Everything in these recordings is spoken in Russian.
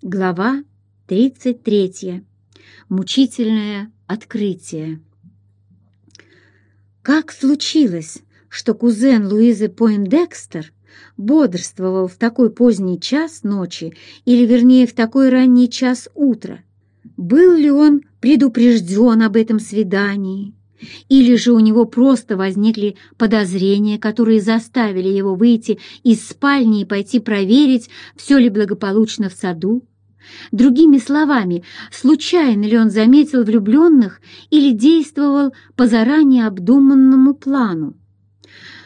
Глава 33. Мучительное открытие. Как случилось, что кузен Луизы Пойндекстер бодрствовал в такой поздний час ночи, или, вернее, в такой ранний час утра? Был ли он предупрежден об этом свидании? Или же у него просто возникли подозрения, которые заставили его выйти из спальни и пойти проверить, все ли благополучно в саду? Другими словами, случайно ли он заметил влюбленных или действовал по заранее обдуманному плану?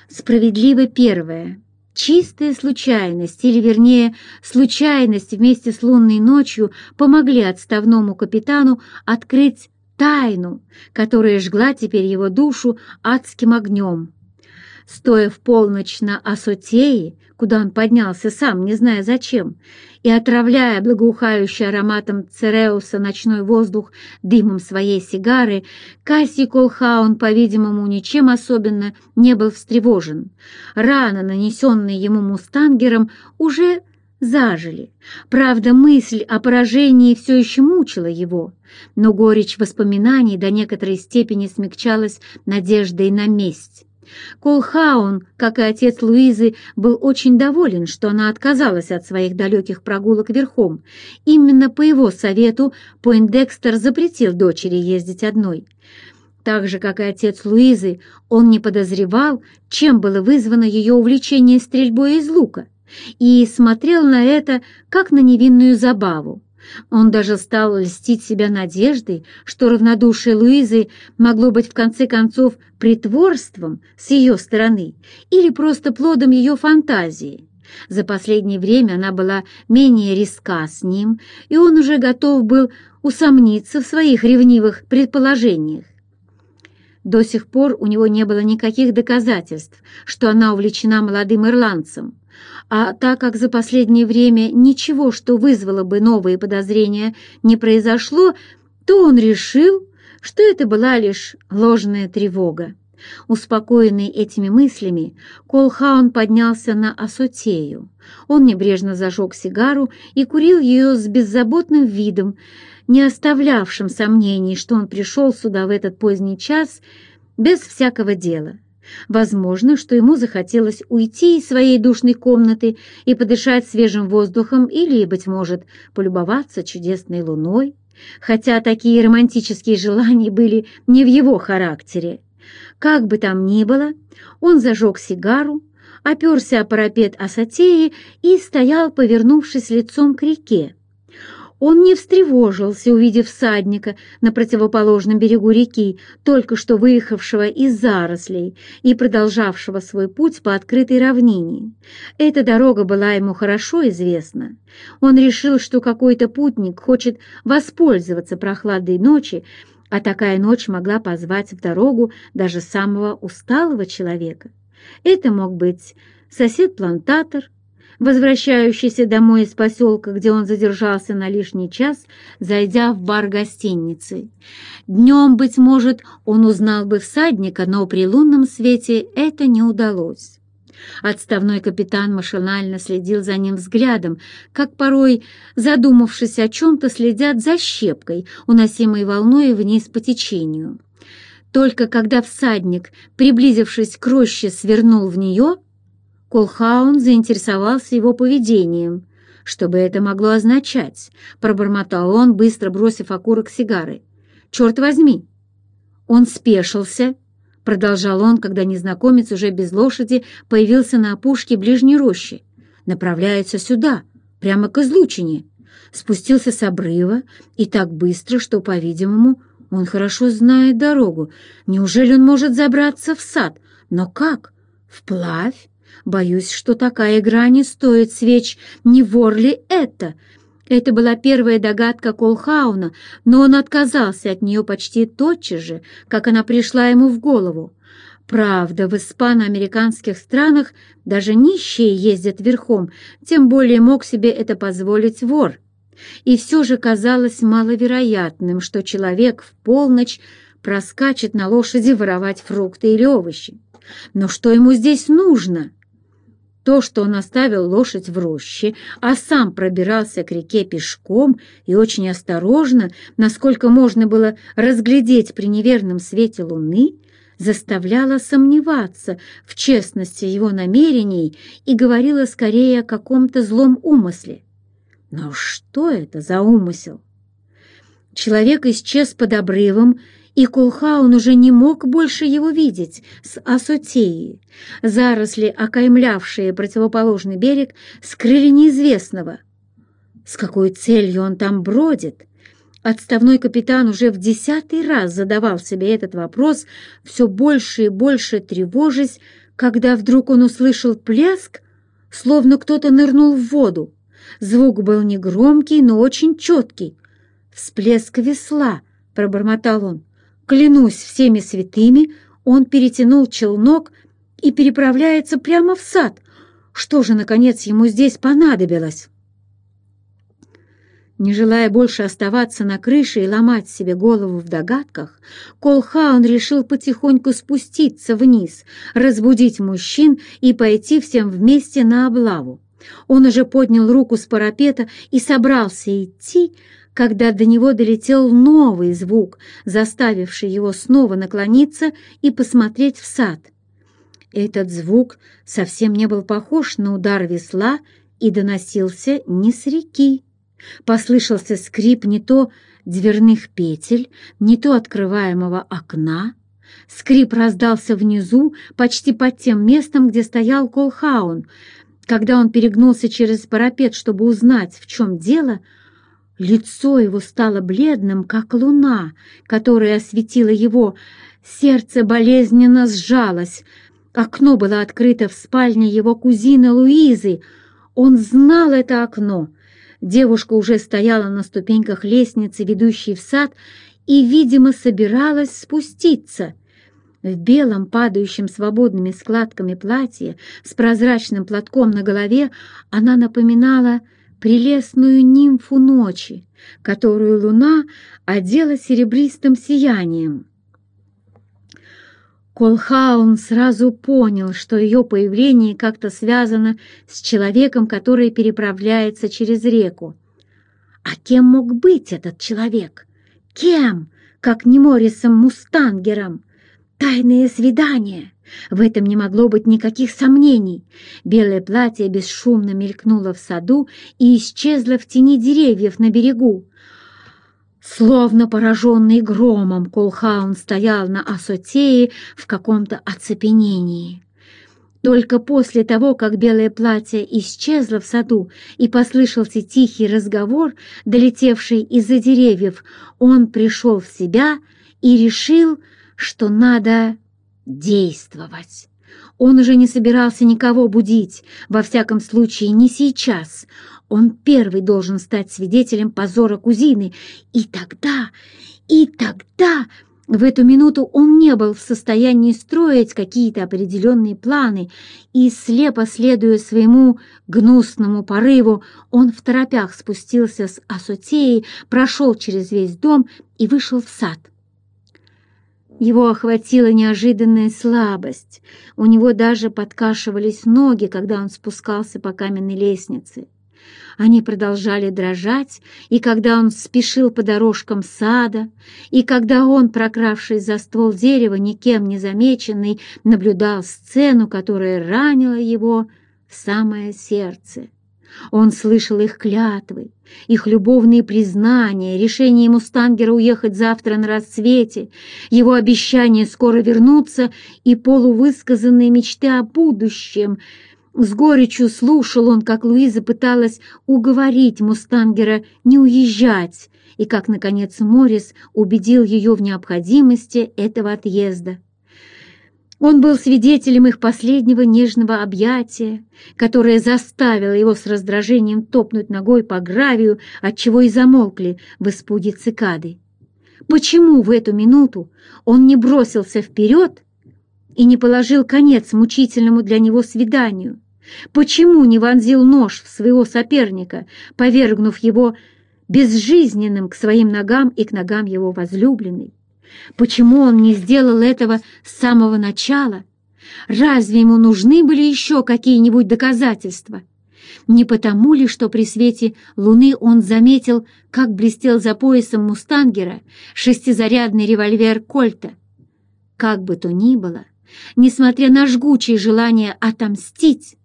Справедливо первое. Чистая случайность, или вернее, случайность вместе с лунной ночью помогли отставному капитану открыть тайну, которая жгла теперь его душу адским огнем. Стоя в полночь на Асотее, куда он поднялся сам, не зная зачем, и отравляя благоухающий ароматом цереуса ночной воздух дымом своей сигары, Касси Колхаун, по-видимому, ничем особенно не был встревожен. Раны, нанесенные ему мустангером, уже зажили. Правда, мысль о поражении все еще мучила его, но горечь воспоминаний до некоторой степени смягчалась надеждой на месть. Колхаун, как и отец Луизы, был очень доволен, что она отказалась от своих далеких прогулок верхом. Именно по его совету Пойндекстер запретил дочери ездить одной. Так же, как и отец Луизы, он не подозревал, чем было вызвано ее увлечение стрельбой из лука и смотрел на это как на невинную забаву. Он даже стал льстить себя надеждой, что равнодушие Луизы могло быть в конце концов притворством с ее стороны или просто плодом ее фантазии. За последнее время она была менее риска с ним, и он уже готов был усомниться в своих ревнивых предположениях. До сих пор у него не было никаких доказательств, что она увлечена молодым ирландцем, а так как за последнее время ничего, что вызвало бы новые подозрения, не произошло, то он решил, что это была лишь ложная тревога. Успокоенный этими мыслями, Колхаун поднялся на Асотею. Он небрежно зажег сигару и курил ее с беззаботным видом, не оставлявшим сомнений, что он пришел сюда в этот поздний час без всякого дела. Возможно, что ему захотелось уйти из своей душной комнаты и подышать свежим воздухом или, быть может, полюбоваться чудесной луной, хотя такие романтические желания были не в его характере. Как бы там ни было, он зажег сигару, оперся о парапет Асатеи и стоял, повернувшись лицом к реке. Он не встревожился, увидев всадника на противоположном берегу реки, только что выехавшего из зарослей и продолжавшего свой путь по открытой равнине. Эта дорога была ему хорошо известна. Он решил, что какой-то путник хочет воспользоваться прохладой ночи, а такая ночь могла позвать в дорогу даже самого усталого человека. Это мог быть сосед-плантатор, возвращающийся домой из поселка, где он задержался на лишний час, зайдя в бар гостиницы. Днем, быть может, он узнал бы всадника, но при лунном свете это не удалось. Отставной капитан машинально следил за ним взглядом, как порой, задумавшись о чем-то, следят за щепкой, уносимой волной вниз по течению. Только когда всадник, приблизившись к роще, свернул в нее, Колхаун заинтересовался его поведением. Что бы это могло означать? Пробормотал он, быстро бросив окурок сигары. «Черт возьми!» Он спешился, продолжал он, когда незнакомец уже без лошади появился на опушке ближней рощи. Направляется сюда, прямо к излучине. Спустился с обрыва и так быстро, что, по-видимому, он хорошо знает дорогу. Неужели он может забраться в сад? Но как? Вплавь? Боюсь, что такая игра не стоит свеч. Не вор ли это? Это была первая догадка Колхауна, но он отказался от нее почти тотчас же, как она пришла ему в голову. Правда, в испано-американских странах даже нищие ездят верхом, тем более мог себе это позволить вор. И все же казалось маловероятным, что человек в полночь проскачет на лошади воровать фрукты или овощи. Но что ему здесь нужно? То, что он оставил лошадь в роще, а сам пробирался к реке пешком и очень осторожно, насколько можно было разглядеть при неверном свете луны, заставляло сомневаться в честности его намерений и говорило скорее о каком-то злом умысле. Но что это за умысел? Человек исчез под обрывом, и Кулхаун уже не мог больше его видеть с Асотеи. Заросли, окаймлявшие противоположный берег, скрыли неизвестного. С какой целью он там бродит? Отставной капитан уже в десятый раз задавал себе этот вопрос, все больше и больше тревожась, когда вдруг он услышал плеск, словно кто-то нырнул в воду. Звук был негромкий, но очень четкий. «Всплеск весла», — пробормотал он. Клянусь всеми святыми, он перетянул челнок и переправляется прямо в сад. Что же, наконец, ему здесь понадобилось? Не желая больше оставаться на крыше и ломать себе голову в догадках, Колхаун решил потихоньку спуститься вниз, разбудить мужчин и пойти всем вместе на облаву. Он уже поднял руку с парапета и собрался идти, когда до него долетел новый звук, заставивший его снова наклониться и посмотреть в сад. Этот звук совсем не был похож на удар весла и доносился не с реки. Послышался скрип не то дверных петель, не то открываемого окна. Скрип раздался внизу, почти под тем местом, где стоял Колхаун. Когда он перегнулся через парапет, чтобы узнать, в чем дело, Лицо его стало бледным, как луна, которая осветила его. Сердце болезненно сжалось. Окно было открыто в спальне его кузины Луизы. Он знал это окно. Девушка уже стояла на ступеньках лестницы, ведущей в сад, и, видимо, собиралась спуститься. В белом, падающем свободными складками платье, с прозрачным платком на голове, она напоминала прелестную нимфу ночи, которую луна одела серебристым сиянием. Колхаун сразу понял, что ее появление как-то связано с человеком, который переправляется через реку. А кем мог быть этот человек? Кем, как не Моррисом Мустангером? Тайное свидание. В этом не могло быть никаких сомнений. Белое платье бесшумно мелькнуло в саду и исчезло в тени деревьев на берегу. Словно пораженный громом, Колхаун стоял на Асотее в каком-то оцепенении. Только после того, как белое платье исчезло в саду и послышался тихий разговор, долетевший из-за деревьев, он пришел в себя и решил, что надо действовать. Он уже не собирался никого будить, во всяком случае не сейчас. Он первый должен стать свидетелем позора кузины. И тогда, и тогда... В эту минуту он не был в состоянии строить какие-то определенные планы, и, слепо следуя своему гнусному порыву, он в торопях спустился с Асотеи, прошел через весь дом и вышел в сад. Его охватила неожиданная слабость. У него даже подкашивались ноги, когда он спускался по каменной лестнице. Они продолжали дрожать, и когда он спешил по дорожкам сада, и когда он, прокравшись за ствол дерева, никем не замеченный, наблюдал сцену, которая ранила его в самое сердце. Он слышал их клятвы, их любовные признания, решение Мустангера уехать завтра на рассвете, его обещание скоро вернуться и полувысказанные мечты о будущем. С горечью слушал он, как Луиза пыталась уговорить Мустангера не уезжать, и как, наконец, Моррис убедил ее в необходимости этого отъезда. Он был свидетелем их последнего нежного объятия, которое заставило его с раздражением топнуть ногой по гравию, отчего и замолкли в испуге цикады. Почему в эту минуту он не бросился вперед и не положил конец мучительному для него свиданию? Почему не вонзил нож в своего соперника, повергнув его безжизненным к своим ногам и к ногам его возлюбленной? Почему он не сделал этого с самого начала? Разве ему нужны были еще какие-нибудь доказательства? Не потому ли, что при свете луны он заметил, как блестел за поясом мустангера шестизарядный револьвер Кольта? Как бы то ни было, несмотря на жгучее желание отомстить,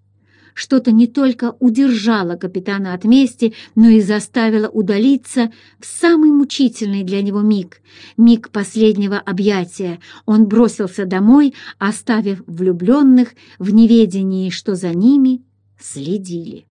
что-то не только удержало капитана от мести, но и заставило удалиться в самый мучительный для него миг, миг последнего объятия. Он бросился домой, оставив влюбленных в неведении, что за ними следили.